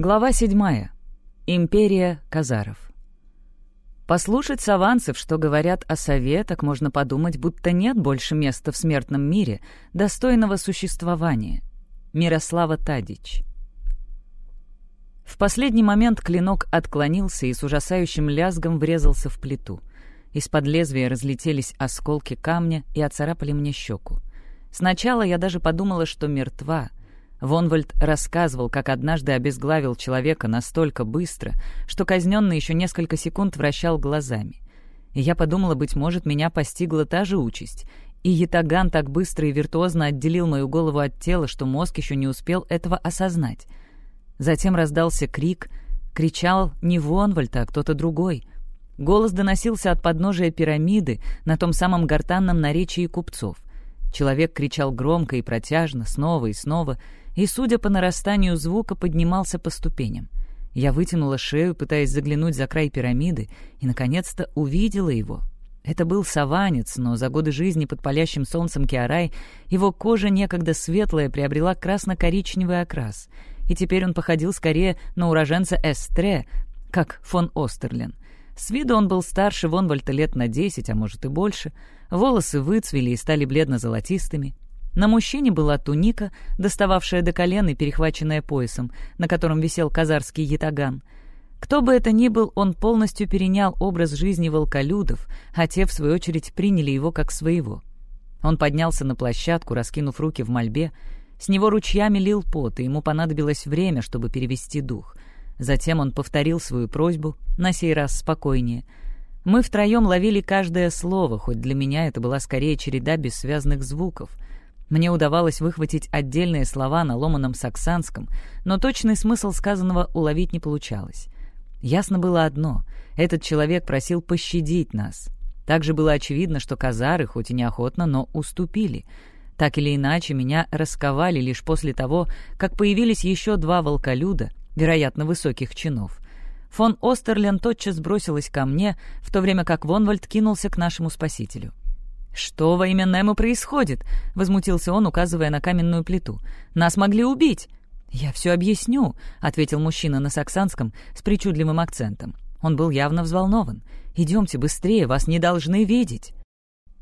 Глава 7. Империя Казаров. Послушать саванцев, что говорят о сове, так можно подумать, будто нет больше места в смертном мире, достойного существования. Мирослава Тадич. В последний момент клинок отклонился и с ужасающим лязгом врезался в плиту. Из-под лезвия разлетелись осколки камня и оцарапали мне щеку. Сначала я даже подумала, что мертва — Вонвальд рассказывал, как однажды обезглавил человека настолько быстро, что казненный еще несколько секунд вращал глазами. И я подумала, быть может, меня постигла та же участь. И Ятаган так быстро и виртуозно отделил мою голову от тела, что мозг еще не успел этого осознать. Затем раздался крик. Кричал не Вонвальд, а кто-то другой. Голос доносился от подножия пирамиды на том самом гортанном наречии купцов. Человек кричал громко и протяжно, снова и снова — и, судя по нарастанию звука, поднимался по ступеням. Я вытянула шею, пытаясь заглянуть за край пирамиды, и, наконец-то, увидела его. Это был саванец, но за годы жизни под палящим солнцем Киарай его кожа некогда светлая приобрела красно-коричневый окрас, и теперь он походил скорее на уроженца Эстре, как фон Остерлен. С виду он был старше Вонвальта лет на десять, а может и больше. Волосы выцвели и стали бледно-золотистыми. На мужчине была туника, достававшая до колен и перехваченная поясом, на котором висел казарский ятаган. Кто бы это ни был, он полностью перенял образ жизни волколюдов, а те, в свою очередь, приняли его как своего. Он поднялся на площадку, раскинув руки в мольбе. С него ручьями лил пот, и ему понадобилось время, чтобы перевести дух. Затем он повторил свою просьбу, на сей раз спокойнее. Мы втроем ловили каждое слово, хоть для меня это была скорее череда бессвязных звуков — мне удавалось выхватить отдельные слова на ломаном саксанском, но точный смысл сказанного уловить не получалось. Ясно было одно — этот человек просил пощадить нас. Также было очевидно, что казары, хоть и неохотно, но уступили. Так или иначе, меня расковали лишь после того, как появились еще два волколюда, вероятно, высоких чинов. Фон Остерлен тотчас бросилась ко мне, в то время как Вонвальд кинулся к нашему спасителю. «Что во имя Немо происходит?» — возмутился он, указывая на каменную плиту. «Нас могли убить!» «Я все объясню», — ответил мужчина на саксанском с причудливым акцентом. Он был явно взволнован. «Идемте быстрее, вас не должны видеть».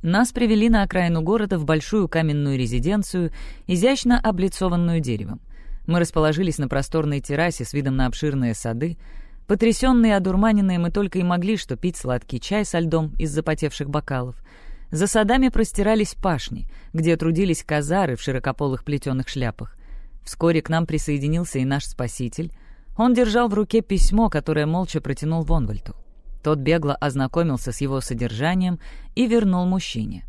Нас привели на окраину города в большую каменную резиденцию, изящно облицованную деревом. Мы расположились на просторной террасе с видом на обширные сады. Потрясенные и одурманенные мы только и могли что пить сладкий чай со льдом из запотевших бокалов — за садами простирались пашни, где трудились казары в широкополых плетеных шляпах. Вскоре к нам присоединился и наш спаситель. Он держал в руке письмо, которое молча протянул Вонвальту. Тот бегло ознакомился с его содержанием и вернул мужчине.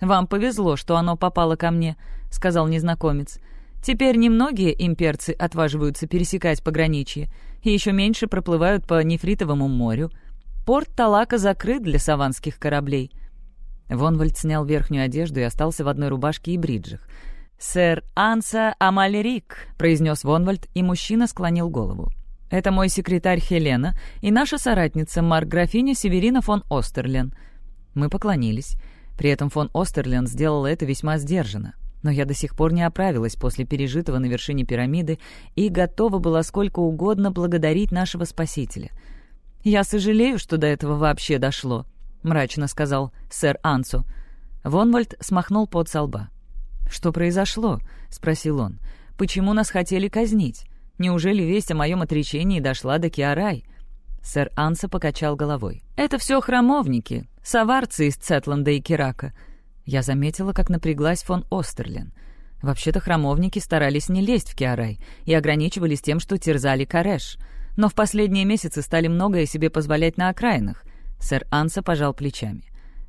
«Вам повезло, что оно попало ко мне», — сказал незнакомец. «Теперь немногие имперцы отваживаются пересекать пограничье и еще меньше проплывают по Нефритовому морю. Порт Талака закрыт для саванских кораблей». Вонвальд снял верхнюю одежду и остался в одной рубашке и бриджах. «Сэр Анса Амалерик», — произнес Вонвальд, и мужчина склонил голову. «Это мой секретарь Хелена и наша соратница Марк-графиня Северина фон Остерлен». Мы поклонились. При этом фон Остерлен сделала это весьма сдержанно. Но я до сих пор не оправилась после пережитого на вершине пирамиды и готова была сколько угодно благодарить нашего Спасителя. «Я сожалею, что до этого вообще дошло», — мрачно сказал сэр Ансу. Вонвальд смахнул пот со лба. «Что произошло?» — спросил он. «Почему нас хотели казнить? Неужели весть о моем отречении дошла до Киарай?» Сэр Анса покачал головой. «Это все храмовники, саварцы из Цетланда и Кирака». Я заметила, как напряглась фон Остерлин. Вообще-то храмовники старались не лезть в Киарай и ограничивались тем, что терзали Кареш. Но в последние месяцы стали многое себе позволять на окраинах. Сэр Анса пожал плечами.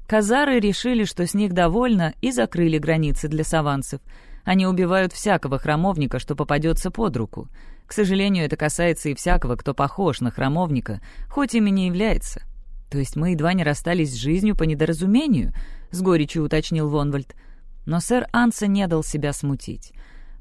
Казары решили, что с них довольно, и закрыли границы для саванцев. Они убивают всякого храмовника, что попадется под руку. К сожалению, это касается и всякого, кто похож на храмовника, хоть ими не является. То есть мы едва не расстались с жизнью по недоразумению, с горечью уточнил Вонвальд. Но сэр Анса не дал себя смутить.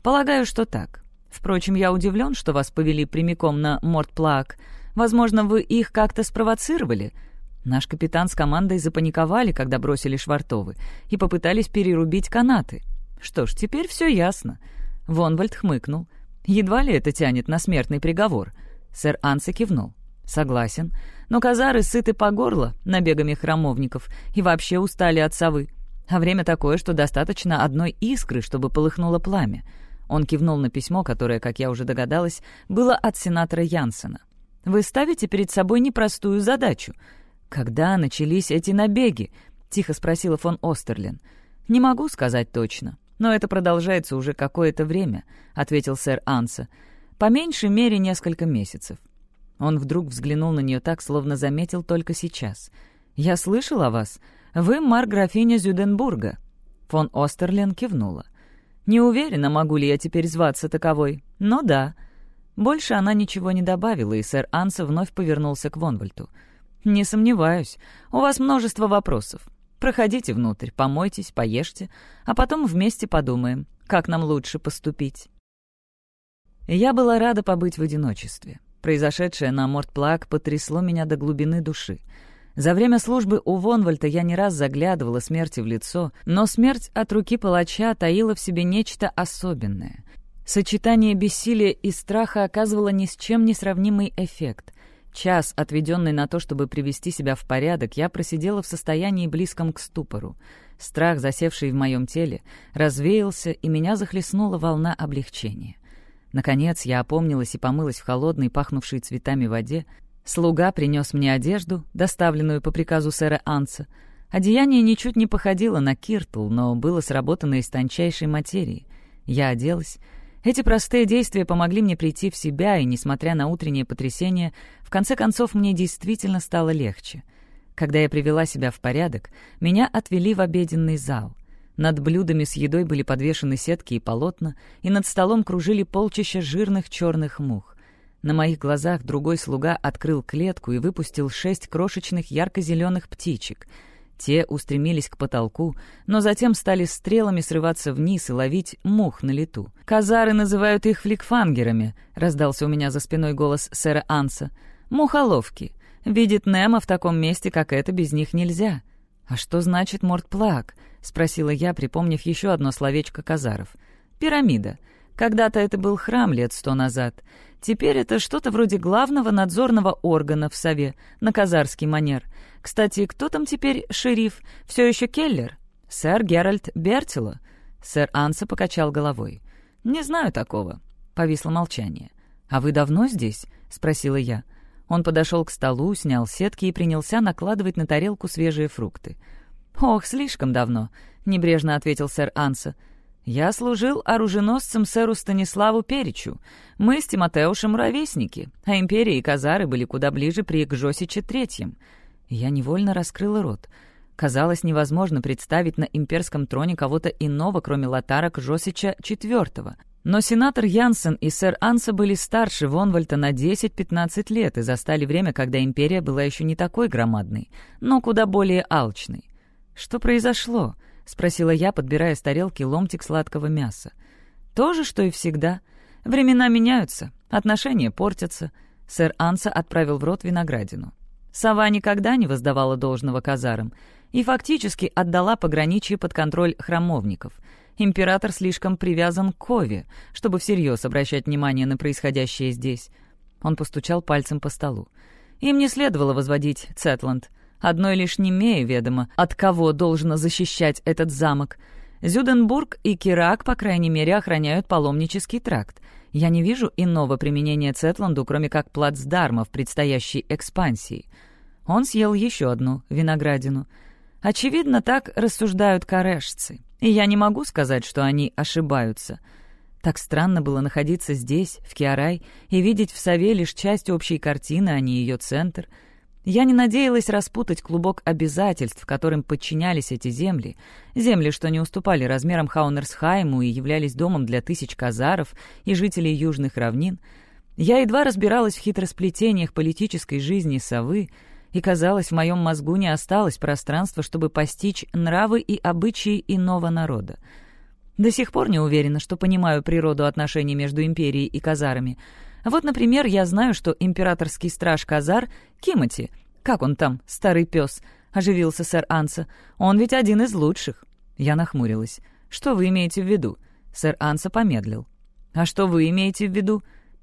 Полагаю, что так. Впрочем, я удивлен, что вас повели прямиком на Мортплак. Возможно, вы их как-то спровоцировали — Наш капитан с командой запаниковали, когда бросили швартовы, и попытались перерубить канаты. Что ж, теперь все ясно. Вонвальд хмыкнул. Едва ли это тянет на смертный приговор?» Сэр Анса кивнул. «Согласен. Но казары сыты по горло набегами храмовников и вообще устали от совы. А время такое, что достаточно одной искры, чтобы полыхнуло пламя». Он кивнул на письмо, которое, как я уже догадалась, было от сенатора Янсена. «Вы ставите перед собой непростую задачу. Когда начались эти набеги?» — тихо спросила фон Остерлин. «Не могу сказать точно, но это продолжается уже какое-то время», — ответил сэр Анса. «По меньшей мере несколько месяцев. Он вдруг взглянул на нее так, словно заметил только сейчас. «Я слышал о вас. Вы марграфиня Зюденбурга». Фон Остерлен кивнула. «Не уверена, могу ли я теперь зваться таковой, но да». Больше она ничего не добавила, и сэр Анса вновь повернулся к Вонвальту. «Не сомневаюсь. У вас множество вопросов. Проходите внутрь, помойтесь, поешьте, а потом вместе подумаем, как нам лучше поступить». Я была рада побыть в одиночестве. Произошедшее на Мортплак потрясло меня до глубины души. За время службы у Вонвальта я не раз заглядывала смерти в лицо, но смерть от руки палача таила в себе нечто особенное. Сочетание бессилия и страха оказывало ни с чем не сравнимый эффект. Час, отведенный на то, чтобы привести себя в порядок, я просидела в состоянии близком к ступору. Страх, засевший в моем теле, развеялся, и меня захлестнула волна облегчения. Наконец я опомнилась и помылась в холодной, пахнувшей цветами воде. Слуга принес мне одежду, доставленную по приказу сэра Анса. Одеяние ничуть не походило на киртл, но было сработано из тончайшей материи. Я оделась. Эти простые действия помогли мне прийти в себя, и, несмотря на утреннее потрясение, в конце концов мне действительно стало легче. Когда я привела себя в порядок, меня отвели в обеденный зал. Над блюдами с едой были подвешены сетки и полотна, и над столом кружили полчища жирных черных мух. На моих глазах другой слуга открыл клетку и выпустил шесть крошечных ярко-зеленых птичек. Те устремились к потолку, но затем стали стрелами срываться вниз и ловить мух на лету. «Казары называют их фликфангерами», — раздался у меня за спиной голос сэра Анса. «Мухоловки. Видит Немо в таком месте, как это, без них нельзя». «А что значит мортплак?» — спросила я, припомнив еще одно словечко казаров. «Пирамида. Когда-то это был храм лет сто назад. Теперь это что-то вроде главного надзорного органа в Сове, на казарский манер. Кстати, кто там теперь шериф? Все еще Келлер? Сэр Геральт Бертило?» Сэр Анса покачал головой. «Не знаю такого». Повисло молчание. «А вы давно здесь?» — спросила я. Он подошел к столу, снял сетки и принялся накладывать на тарелку свежие фрукты. «Ох, слишком давно», — небрежно ответил сэр Анса. «Я служил оруженосцем сэру Станиславу Перечу. Мы с Тимотеушем ровесники, а империя и Казары были куда ближе при Гжосиче Третьем». Я невольно раскрыла рот. Казалось невозможно представить на имперском троне кого-то иного, кроме Латара Кжосича Четвертого. Но сенатор Янсен и сэр Анса были старше Вонвальта на 10-15 лет и застали время, когда империя была еще не такой громадной, но куда более алчной. «Что произошло?» — спросила я, подбирая с тарелки ломтик сладкого мяса. «То же, что и всегда. Времена меняются, отношения портятся». Сэр Анса отправил в рот виноградину. Сова никогда не воздавала должного казарам и фактически отдала пограничье под контроль храмовников. Император слишком привязан к Кове, чтобы всерьез обращать внимание на происходящее здесь. Он постучал пальцем по столу. Им не следовало возводить Цетланд — Одной лишь Немея ведомо, от кого должно защищать этот замок. Зюденбург и Кирак, по крайней мере, охраняют паломнический тракт. Я не вижу иного применения Цетланду, кроме как плацдарма в предстоящей экспансии. Он съел еще одну виноградину. Очевидно, так рассуждают корешцы. И я не могу сказать, что они ошибаются. Так странно было находиться здесь, в Киарай, и видеть в Сове лишь часть общей картины, а не ее центр — я не надеялась распутать клубок обязательств, которым подчинялись эти земли, земли, что не уступали размерам Хаунерсхайму и являлись домом для тысяч казаров и жителей южных равнин. Я едва разбиралась в хитросплетениях политической жизни совы, и, казалось, в моем мозгу не осталось пространства, чтобы постичь нравы и обычаи иного народа. До сих пор не уверена, что понимаю природу отношений между империей и казарами — вот, например, я знаю, что императорский страж Казар — Кимати. Как он там, старый пес? Оживился сэр Анса. Он ведь один из лучших. Я нахмурилась. Что вы имеете в виду? Сэр Анса помедлил. «А что вы имеете в виду?»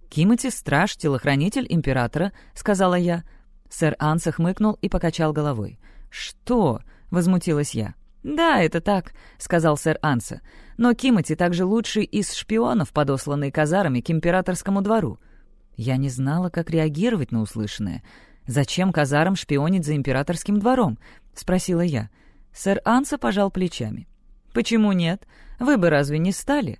«Кимати — страж, телохранитель императора», — сказала я. Сэр Анса хмыкнул и покачал головой. «Что?» — возмутилась я. «Да, это так», — сказал сэр Анса. «Но Кимати также лучший из шпионов, подосланный казарами к императорскому двору». Я не знала, как реагировать на услышанное. «Зачем казарам шпионить за императорским двором?» — спросила я. Сэр Анса пожал плечами. «Почему нет? Вы бы разве не стали?»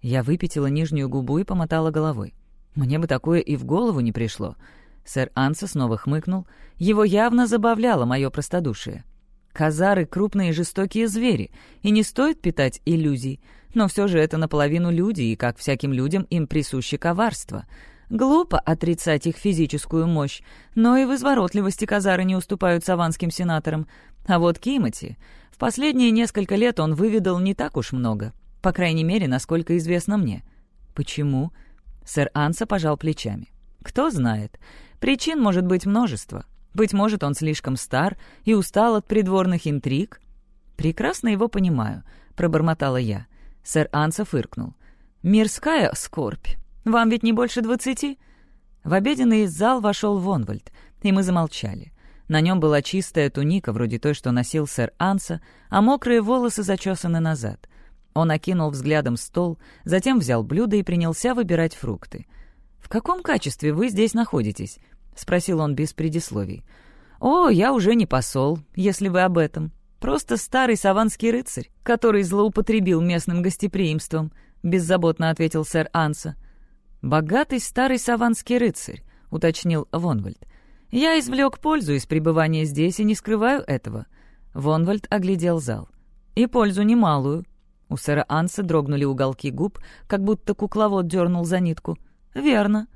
Я выпятила нижнюю губу и помотала головой. Мне бы такое и в голову не пришло. Сэр Анса снова хмыкнул. Его явно забавляло мое простодушие. Казары — крупные жестокие звери, и не стоит питать иллюзий. Но все же это наполовину люди, и, как всяким людям, им присуще коварство. Глупо отрицать их физическую мощь, но и в изворотливости казары не уступают саванским сенаторам. А вот Кимати... В последние несколько лет он выведал не так уж много. По крайней мере, насколько известно мне. Почему? Сэр Анса пожал плечами. Кто знает. Причин может быть множество. Быть может, он слишком стар и устал от придворных интриг. «Прекрасно его понимаю», — пробормотала я. Сэр Анса фыркнул. «Мирская скорбь. Вам ведь не больше двадцати?» В обеденный зал вошел Вонвальд, и мы замолчали. На нем была чистая туника, вроде той, что носил сэр Анса, а мокрые волосы зачесаны назад. Он окинул взглядом стол, затем взял блюдо и принялся выбирать фрукты. «В каком качестве вы здесь находитесь?» — спросил он без предисловий. «О, я уже не посол, если вы об этом. Просто старый саванский рыцарь, который злоупотребил местным гостеприимством», — беззаботно ответил сэр Анса. «Богатый старый саванский рыцарь», — уточнил Вонвальд. «Я извлек пользу из пребывания здесь и не скрываю этого». Вонвальд оглядел зал. «И пользу немалую». У сэра Анса дрогнули уголки губ, как будто кукловод дернул за нитку. «Верно».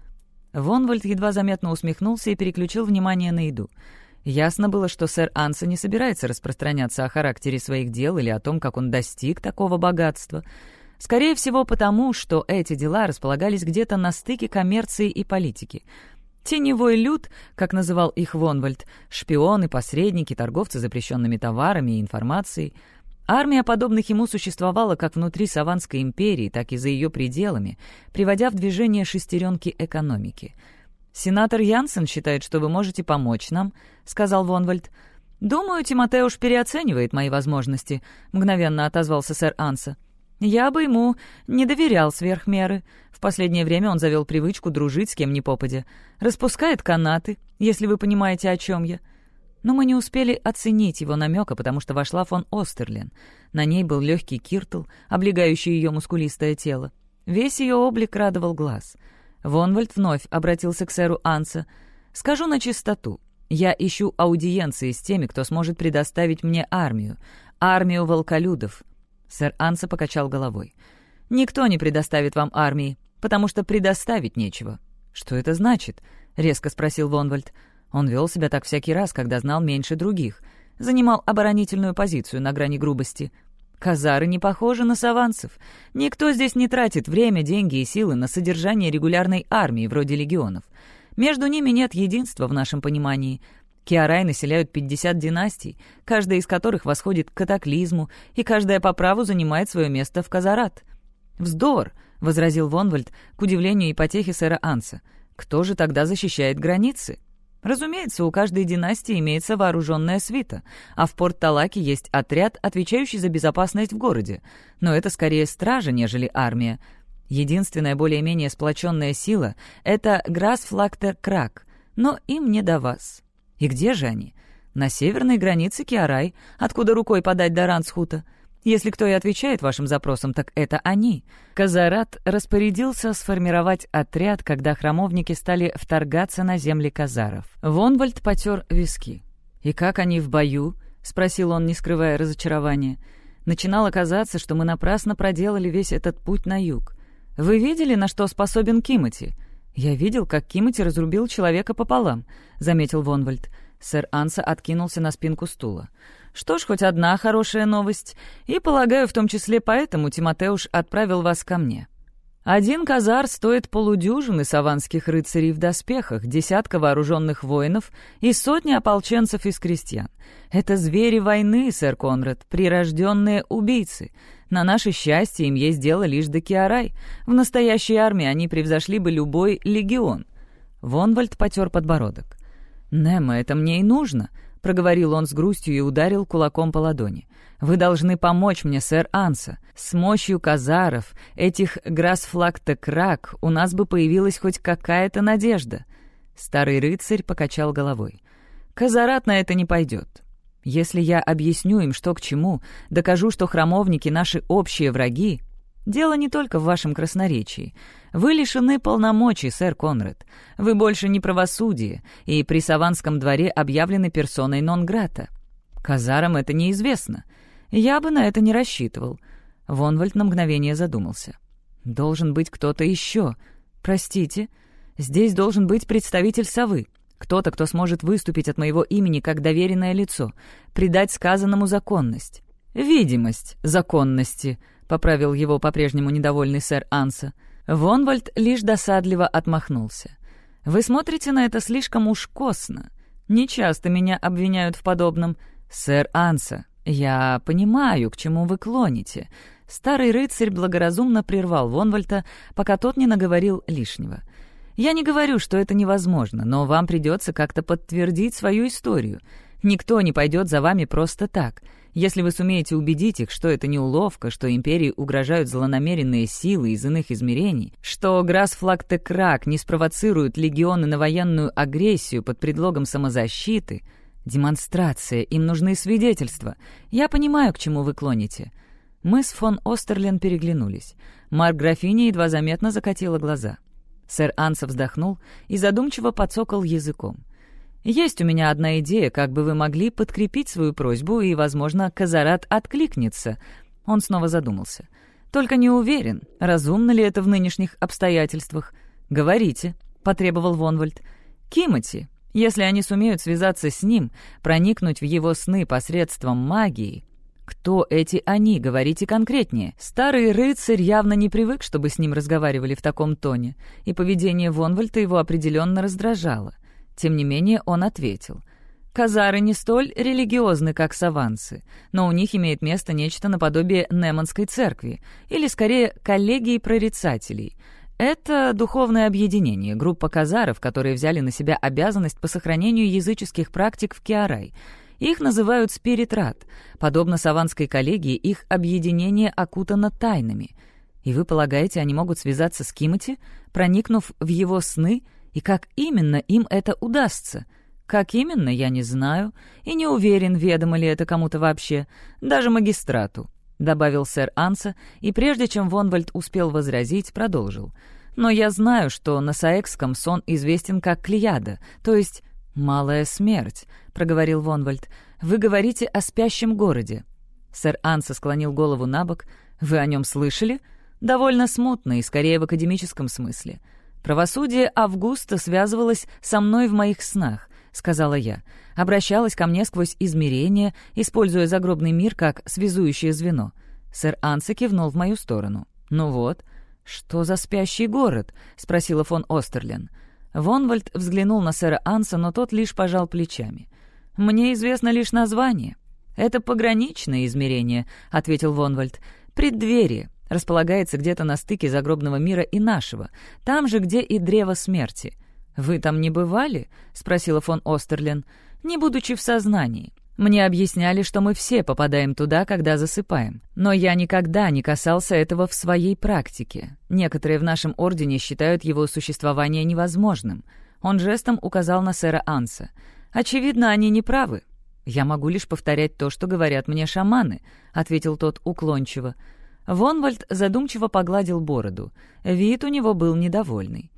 Вонвальд едва заметно усмехнулся и переключил внимание на еду. Ясно было, что сэр Анса не собирается распространяться о характере своих дел или о том, как он достиг такого богатства. Скорее всего, потому, что эти дела располагались где-то на стыке коммерции и политики — Теневой люд, как называл их Вонвальд, шпионы, посредники, торговцы запрещенными товарами и информацией. Армия подобных ему существовала как внутри Саванской империи, так и за ее пределами, приводя в движение шестеренки экономики. «Сенатор Янсен считает, что вы можете помочь нам», — сказал Вонвальд. «Думаю, Тимотеуш переоценивает мои возможности», — мгновенно отозвался сэр Анса. «Я бы ему не доверял сверх меры. В последнее время он завел привычку дружить с кем ни попадя. Распускает канаты, если вы понимаете, о чем я». Но мы не успели оценить его намека, потому что вошла фон Остерлин. На ней был легкий киртл, облегающий ее мускулистое тело. Весь ее облик радовал глаз. Вонвальд вновь обратился к сэру Анса. «Скажу на чистоту. Я ищу аудиенции с теми, кто сможет предоставить мне армию. Армию волколюдов. Сэр Анса покачал головой. «Никто не предоставит вам армии, потому что предоставить нечего». «Что это значит?» — резко спросил Вонвальд. Он вел себя так всякий раз, когда знал меньше других. Занимал оборонительную позицию на грани грубости. Казары не похожи на саванцев. Никто здесь не тратит время, деньги и силы на содержание регулярной армии, вроде легионов. Между ними нет единства в нашем понимании. Киарай населяют 50 династий, каждая из которых восходит к катаклизму, и каждая по праву занимает свое место в Казарат. «Вздор!» — возразил Вонвальд, к удивлению и потехе сэра Анса. «Кто же тогда защищает границы?» Разумеется, у каждой династии имеется вооруженная свита, а в Порт-Талаке есть отряд, отвечающий за безопасность в городе. Но это скорее стража, нежели армия. Единственная более-менее сплоченная сила — это Грасфлактер Крак, но им не до вас. И где же они? На северной границе Киарай, откуда рукой подать до Рансхута. Если кто и отвечает вашим запросам, так это они. Казарат распорядился сформировать отряд, когда храмовники стали вторгаться на земли казаров. Вонвальд потер виски. «И как они в бою?» — спросил он, не скрывая разочарования. «Начинало казаться, что мы напрасно проделали весь этот путь на юг. Вы видели, на что способен Кимати? «Я видел, как Кимати разрубил человека пополам», — заметил Вонвальд. Сэр Анса откинулся на спинку стула. «Что ж, хоть одна хорошая новость. И, полагаю, в том числе поэтому Тимотеуш отправил вас ко мне». Один казар стоит полудюжины саванских рыцарей в доспехах, десятка вооруженных воинов и сотни ополченцев из крестьян. Это звери войны, сэр Конрад, прирожденные убийцы. На наше счастье им есть дело лишь до Киарай. В настоящей армии они превзошли бы любой легион. Вонвальд потер подбородок. «Немо, это мне и нужно», — проговорил он с грустью и ударил кулаком по ладони. Вы должны помочь мне, сэр Анса. С мощью казаров, этих грасфлаг-текрак, у нас бы появилась хоть какая-то надежда». Старый рыцарь покачал головой. «Казарат на это не пойдет. Если я объясню им, что к чему, докажу, что храмовники — наши общие враги, дело не только в вашем красноречии. Вы лишены полномочий, сэр Конрад. Вы больше не правосудие, и при Саванском дворе объявлены персоной нон-грата. Казарам это неизвестно. Я бы на это не рассчитывал. Вонвальд на мгновение задумался. Должен быть кто-то еще. Простите, здесь должен быть представитель совы. Кто-то, кто сможет выступить от моего имени как доверенное лицо, придать сказанному законность. «Видимость законности», — поправил его по-прежнему недовольный сэр Анса. Вонвальд лишь досадливо отмахнулся. «Вы смотрите на это слишком уж косно. Нечасто меня обвиняют в подобном. Сэр Анса, «Я понимаю, к чему вы клоните». Старый рыцарь благоразумно прервал Вонвальта, пока тот не наговорил лишнего. «Я не говорю, что это невозможно, но вам придется как-то подтвердить свою историю. Никто не пойдет за вами просто так. Если вы сумеете убедить их, что это не уловка, что империи угрожают злонамеренные силы из иных измерений, что Грасфлаг-Текрак не спровоцирует легионы на военную агрессию под предлогом самозащиты — «Демонстрация, им нужны свидетельства. Я понимаю, к чему вы клоните». Мы с фон Остерлен переглянулись. Марк графиня едва заметно закатила глаза. Сэр Анса вздохнул и задумчиво подсокал языком. «Есть у меня одна идея, как бы вы могли подкрепить свою просьбу, и, возможно, Казарат откликнется». Он снова задумался. «Только не уверен, разумно ли это в нынешних обстоятельствах». «Говорите», — потребовал Вонвальд. «Кимати, если они сумеют связаться с ним, проникнуть в его сны посредством магии... Кто эти «они»? Говорите конкретнее. Старый рыцарь явно не привык, чтобы с ним разговаривали в таком тоне, и поведение Вонвальта его определенно раздражало. Тем не менее он ответил. «Казары не столь религиозны, как саванцы, но у них имеет место нечто наподобие Неманской церкви, или, скорее, коллегии прорицателей». Это духовное объединение, группа казаров, которые взяли на себя обязанность по сохранению языческих практик в Киарай. Их называют спиритрат. Подобно саванской коллегии, их объединение окутано тайнами. И вы полагаете, они могут связаться с Кимати, проникнув в его сны, и как именно им это удастся? Как именно, я не знаю, и не уверен, ведомо ли это кому-то вообще, даже магистрату. — добавил сэр Анса, и прежде чем Вонвальд успел возразить, продолжил. «Но я знаю, что на Саэкском сон известен как Клеяда, то есть «малая смерть», — проговорил Вонвальд. «Вы говорите о спящем городе». Сэр Анса склонил голову на бок. «Вы о нем слышали?» «Довольно смутно и скорее в академическом смысле. Правосудие Августа связывалось со мной в моих снах. — сказала я. Обращалась ко мне сквозь измерения, используя загробный мир как связующее звено. Сэр Анса кивнул в мою сторону. «Ну вот». «Что за спящий город?» — спросила фон Остерлен. Вонвальд взглянул на сэра Анса, но тот лишь пожал плечами. «Мне известно лишь название». «Это пограничное измерение», — ответил Вонвальд. «Преддверие. Располагается где-то на стыке загробного мира и нашего, там же, где и древо смерти. «Вы там не бывали?» — спросила фон Остерлен. «Не будучи в сознании. Мне объясняли, что мы все попадаем туда, когда засыпаем. Но я никогда не касался этого в своей практике. Некоторые в нашем ордене считают его существование невозможным». Он жестом указал на сэра Анса. «Очевидно, они не правы». «Я могу лишь повторять то, что говорят мне шаманы», — ответил тот уклончиво. Вонвальд задумчиво погладил бороду. Вид у него был недовольный.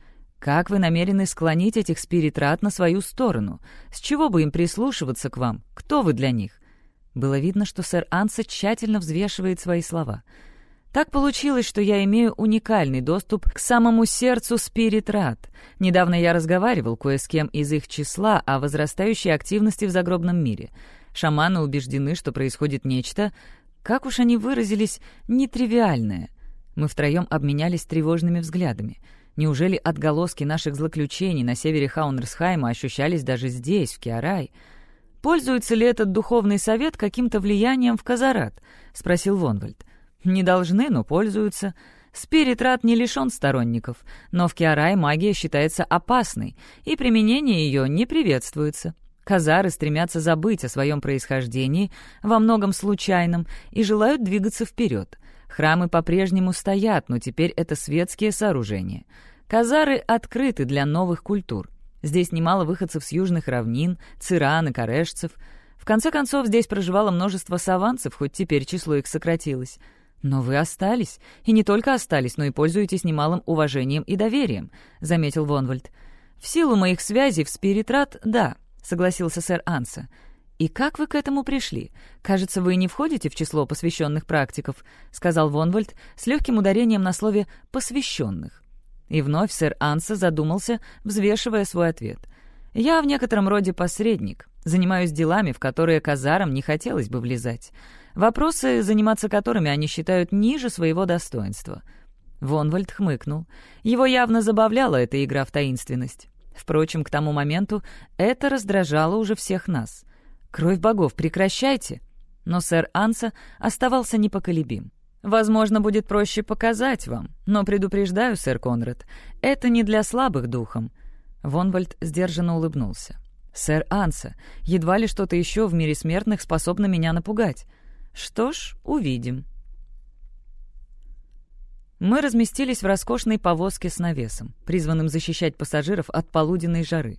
Как вы намерены склонить этих спиритрат на свою сторону? С чего бы им прислушиваться к вам? Кто вы для них?» Было видно, что сэр Анса тщательно взвешивает свои слова. «Так получилось, что я имею уникальный доступ к самому сердцу спиритрат. Недавно я разговаривал кое с кем из их числа о возрастающей активности в загробном мире. Шаманы убеждены, что происходит нечто, как уж они выразились, нетривиальное. Мы втроем обменялись тревожными взглядами. Неужели отголоски наших злоключений на севере Хаунерсхайма ощущались даже здесь, в Киарай? «Пользуется ли этот духовный совет каким-то влиянием в Казарат?» — спросил Вонвальд. «Не должны, но пользуются. Спиритрат не лишен сторонников, но в Киарай магия считается опасной, и применение ее не приветствуется. Казары стремятся забыть о своем происхождении, во многом случайном, и желают двигаться вперед. Храмы по-прежнему стоят, но теперь это светские сооружения. Казары открыты для новых культур. Здесь немало выходцев с южных равнин, циран и корешцев. В конце концов, здесь проживало множество саванцев, хоть теперь число их сократилось. «Но вы остались. И не только остались, но и пользуетесь немалым уважением и доверием», — заметил Вонвальд. «В силу моих связей в Спиритрат, да», — согласился сэр Анса. «И как вы к этому пришли? Кажется, вы не входите в число посвященных практиков», — сказал Вонвальд с легким ударением на слове «посвященных». И вновь сэр Анса задумался, взвешивая свой ответ. «Я в некотором роде посредник, занимаюсь делами, в которые казарам не хотелось бы влезать. Вопросы, заниматься которыми они считают ниже своего достоинства. Вонвальд хмыкнул. Его явно забавляла эта игра в таинственность. Впрочем, к тому моменту это раздражало уже всех нас. «Кровь богов, прекращайте!» Но сэр Анса оставался непоколебим. «Возможно, будет проще показать вам, но предупреждаю, сэр Конрад, это не для слабых духом». Вонвальд сдержанно улыбнулся. «Сэр Анса, едва ли что-то еще в мире смертных способно меня напугать. Что ж, увидим. Мы разместились в роскошной повозке с навесом, призванным защищать пассажиров от полуденной жары.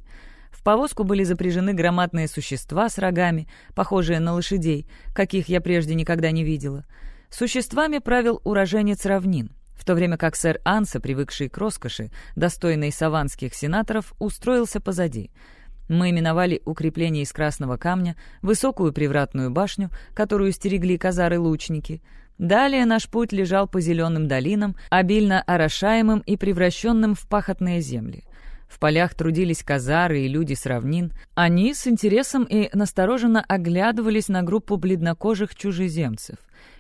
В повозку были запряжены громадные существа с рогами, похожие на лошадей, каких я прежде никогда не видела. Существами правил уроженец равнин, в то время как сэр Анса, привыкший к роскоши, достойный саванских сенаторов, устроился позади — мы именовали укрепление из красного камня, высокую привратную башню, которую стерегли казары-лучники. Далее наш путь лежал по зеленым долинам, обильно орошаемым и превращенным в пахотные земли. В полях трудились казары и люди с равнин. Они с интересом и настороженно оглядывались на группу бледнокожих чужеземцев.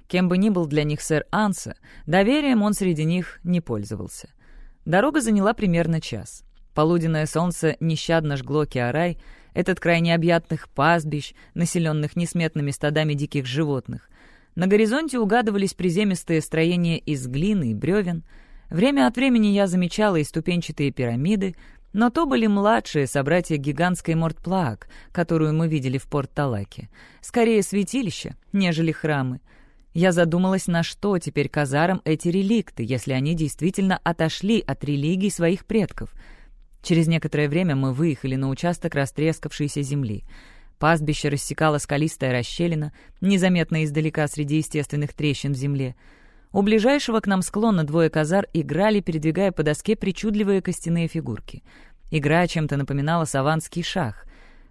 Кем бы ни был для них сэр Анса, доверием он среди них не пользовался. Дорога заняла примерно час. Полуденное солнце нещадно жгло Киарай, этот край необъятных пастбищ, населенных несметными стадами диких животных. На горизонте угадывались приземистые строения из глины и бревен. Время от времени я замечала и ступенчатые пирамиды, но то были младшие собратья гигантской Мортплаак, которую мы видели в Порт-Талаке. Скорее святилища, нежели храмы. Я задумалась, на что теперь казарам эти реликты, если они действительно отошли от религий своих предков — Через некоторое время мы выехали на участок растрескавшейся земли. Пастбище рассекала скалистая расщелина, незаметно издалека среди естественных трещин в земле. У ближайшего к нам склона двое казар играли, передвигая по доске причудливые костяные фигурки. Игра чем-то напоминала саванский шах.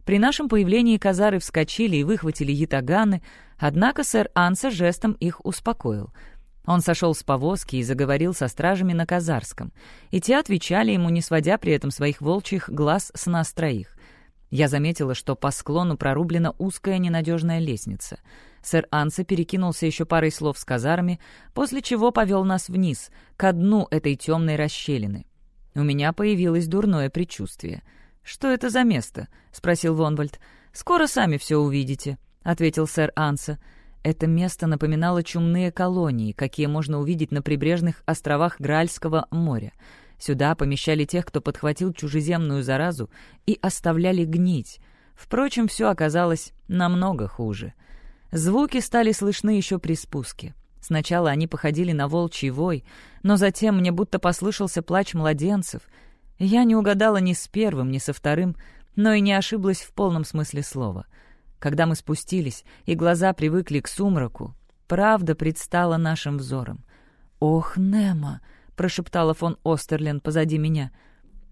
При нашем появлении казары вскочили и выхватили ятаганы, однако сэр Анса жестом их успокоил — он сошел с повозки и заговорил со стражами на казарском, и те отвечали ему, не сводя при этом своих волчьих глаз с нас троих. Я заметила, что по склону прорублена узкая ненадежная лестница. Сэр Анса перекинулся еще парой слов с казарами, после чего повел нас вниз, к дну этой темной расщелины. У меня появилось дурное предчувствие. «Что это за место?» — спросил Вонвальд. «Скоро сами все увидите», — ответил сэр Анса. Это место напоминало чумные колонии, какие можно увидеть на прибрежных островах Гральского моря. Сюда помещали тех, кто подхватил чужеземную заразу, и оставляли гнить. Впрочем, все оказалось намного хуже. Звуки стали слышны еще при спуске. Сначала они походили на волчий вой, но затем мне будто послышался плач младенцев. Я не угадала ни с первым, ни со вторым, но и не ошиблась в полном смысле слова — когда мы спустились, и глаза привыкли к сумраку, правда предстала нашим взором. «Ох, Немо!» — прошептала фон Остерлен позади меня.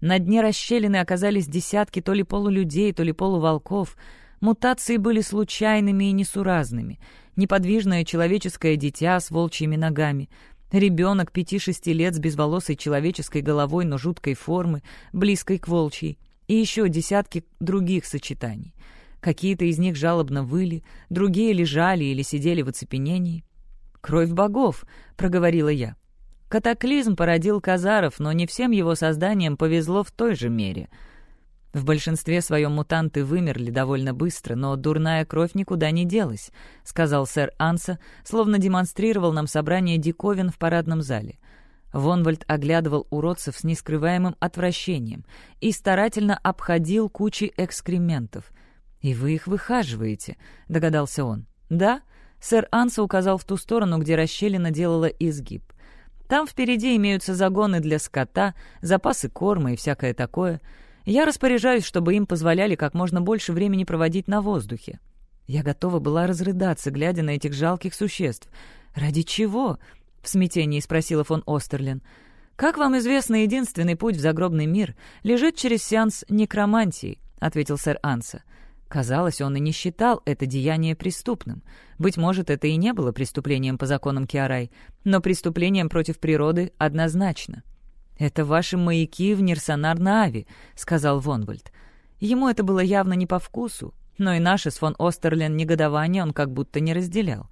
На дне расщелины оказались десятки то ли полулюдей, то ли полуволков. Мутации были случайными и несуразными. Неподвижное человеческое дитя с волчьими ногами — Ребенок пяти-шести лет с безволосой человеческой головой, но жуткой формы, близкой к волчьей, и еще десятки других сочетаний. Какие-то из них жалобно выли, другие лежали или сидели в оцепенении. «Кровь богов!» — проговорила я. Катаклизм породил Казаров, но не всем его созданиям повезло в той же мере. В большинстве своем мутанты вымерли довольно быстро, но дурная кровь никуда не делась, сказал сэр Анса, словно демонстрировал нам собрание диковин в парадном зале. Вонвальд оглядывал уродцев с нескрываемым отвращением и старательно обходил кучи экскрементов. «И вы их выхаживаете», — догадался он. «Да?» — сэр Анса указал в ту сторону, где расщелина делала изгиб. Там впереди имеются загоны для скота, запасы корма и всякое такое. Я распоряжаюсь, чтобы им позволяли как можно больше времени проводить на воздухе. Я готова была разрыдаться, глядя на этих жалких существ. «Ради чего?» — в смятении спросила фон Остерлин. «Как вам известно, единственный путь в загробный мир лежит через сеанс некромантии», — ответил сэр Анса. Казалось, он и не считал это деяние преступным. Быть может, это и не было преступлением по законам Киарай, но преступлением против природы однозначно. «Это ваши маяки в Нирсонар-Наави», — сказал Вонвальд. Ему это было явно не по вкусу, но и наше с фон Остерлен негодование он как будто не разделял.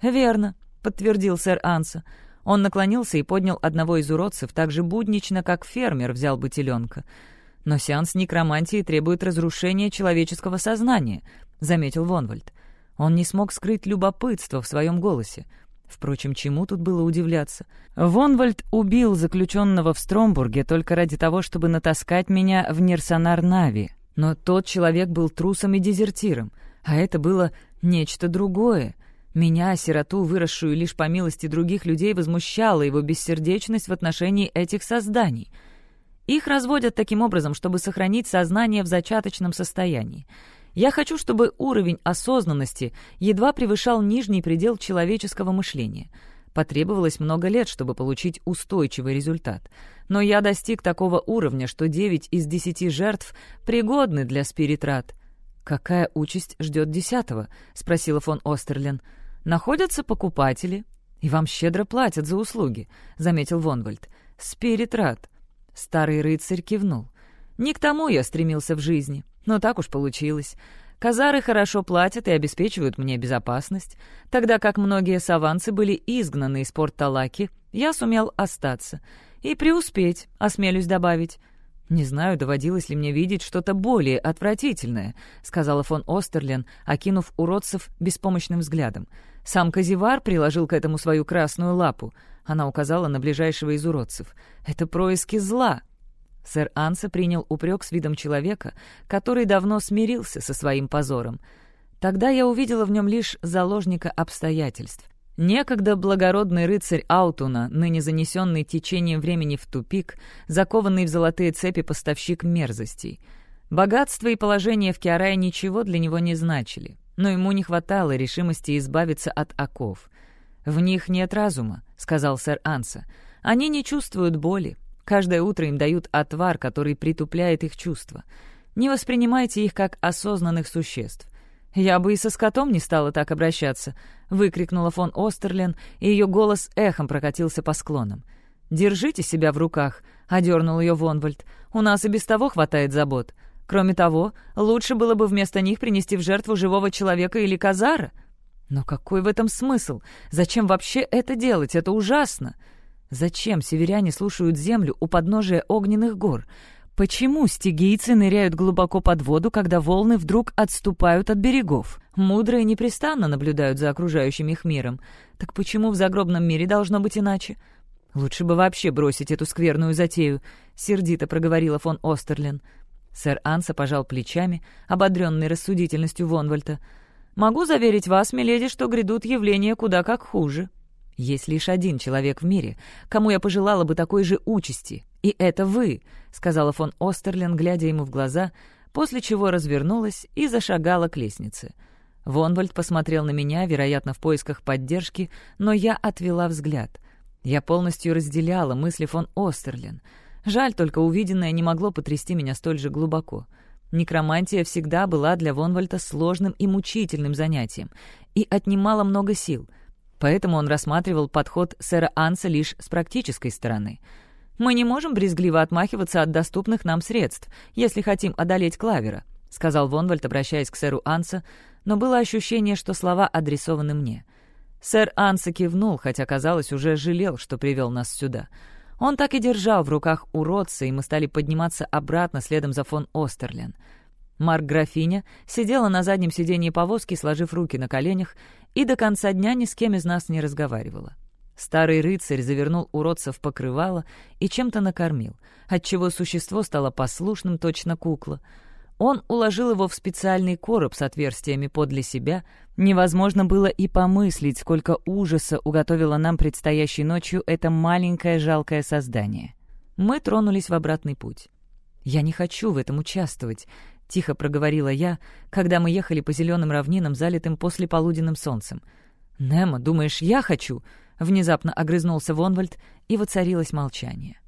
«Верно», — подтвердил сэр Анса. Он наклонился и поднял одного из уродцев так же буднично, как фермер взял бы теленка — «Но сеанс некромантии требует разрушения человеческого сознания», — заметил Вонвальд. Он не смог скрыть любопытство в своем голосе. Впрочем, чему тут было удивляться? Вонвальд убил заключенного в Стромбурге только ради того, чтобы натаскать меня в Нерсонар-Нави. Но тот человек был трусом и дезертиром, а это было нечто другое. Меня, сироту, выросшую лишь по милости других людей, возмущала его бессердечность в отношении этих созданий — их разводят таким образом, чтобы сохранить сознание в зачаточном состоянии. Я хочу, чтобы уровень осознанности едва превышал нижний предел человеческого мышления. Потребовалось много лет, чтобы получить устойчивый результат. Но я достиг такого уровня, что 9 из 10 жертв пригодны для спиритрат. «Какая участь ждет десятого?» — спросила фон Остерлин. «Находятся покупатели, и вам щедро платят за услуги», — заметил Вонвальд. «Спиритрат. Старый рыцарь кивнул. «Не к тому я стремился в жизни, но так уж получилось. Казары хорошо платят и обеспечивают мне безопасность, тогда как многие саванцы были изгнаны из порт Талаки, я сумел остаться. И преуспеть, осмелюсь добавить». «Не знаю, доводилось ли мне видеть что-то более отвратительное», — сказала фон Остерлен, окинув уродцев беспомощным взглядом. «Сам Казивар приложил к этому свою красную лапу. Она указала на ближайшего из уродцев. «Это происки зла!» Сэр Анса принял упрек с видом человека, который давно смирился со своим позором. Тогда я увидела в нем лишь заложника обстоятельств. Некогда благородный рыцарь Аутуна, ныне занесенный течением времени в тупик, закованный в золотые цепи поставщик мерзостей. Богатство и положение в Киарае ничего для него не значили, но ему не хватало решимости избавиться от оков. «В них нет разума», — сказал сэр Анса. «Они не чувствуют боли. Каждое утро им дают отвар, который притупляет их чувства. Не воспринимайте их как осознанных существ. «Я бы и со скотом не стала так обращаться», — выкрикнула фон Остерлен, и ее голос эхом прокатился по склонам. «Держите себя в руках», — одернул ее Вонвальд. «У нас и без того хватает забот. Кроме того, лучше было бы вместо них принести в жертву живого человека или казара. Но какой в этом смысл? Зачем вообще это делать? Это ужасно. Зачем северяне слушают землю у подножия огненных гор? Почему стигийцы ныряют глубоко под воду, когда волны вдруг отступают от берегов? Мудрые непрестанно наблюдают за окружающим их миром. Так почему в загробном мире должно быть иначе? Лучше бы вообще бросить эту скверную затею, — сердито проговорила фон Остерлин. Сэр Анса пожал плечами, ободренный рассудительностью Вонвальта. Могу заверить вас, миледи, что грядут явления куда как хуже. Есть лишь один человек в мире, кому я пожелала бы такой же участи, и это вы», — сказала фон Остерлин, глядя ему в глаза, после чего развернулась и зашагала к лестнице. Вонвальд посмотрел на меня, вероятно, в поисках поддержки, но я отвела взгляд. Я полностью разделяла мысли фон Остерлин. Жаль, только увиденное не могло потрясти меня столь же глубоко — Некромантия всегда была для Вонвальта сложным и мучительным занятием и отнимала много сил, поэтому он рассматривал подход сэра Анса лишь с практической стороны. «Мы не можем брезгливо отмахиваться от доступных нам средств, если хотим одолеть Клавера», — сказал Вонвальд, обращаясь к сэру Анса, но было ощущение, что слова адресованы мне. Сэр Анса кивнул, хотя, казалось, уже жалел, что привел нас сюда. Он так и держал в руках уродца, и мы стали подниматься обратно следом за фон Остерлен. Марк Графиня сидела на заднем сиденье повозки, сложив руки на коленях, и до конца дня ни с кем из нас не разговаривала. Старый рыцарь завернул уродца в покрывало и чем-то накормил, отчего существо стало послушным, точно кукла. Он уложил его в специальный короб с отверстиями подле себя. Невозможно было и помыслить, сколько ужаса уготовило нам предстоящей ночью это маленькое жалкое создание. Мы тронулись в обратный путь. «Я не хочу в этом участвовать», — тихо проговорила я, когда мы ехали по зеленым равнинам, залитым послеполуденным солнцем. «Немо, думаешь, я хочу?» Внезапно огрызнулся Вонвальд, и воцарилось молчание.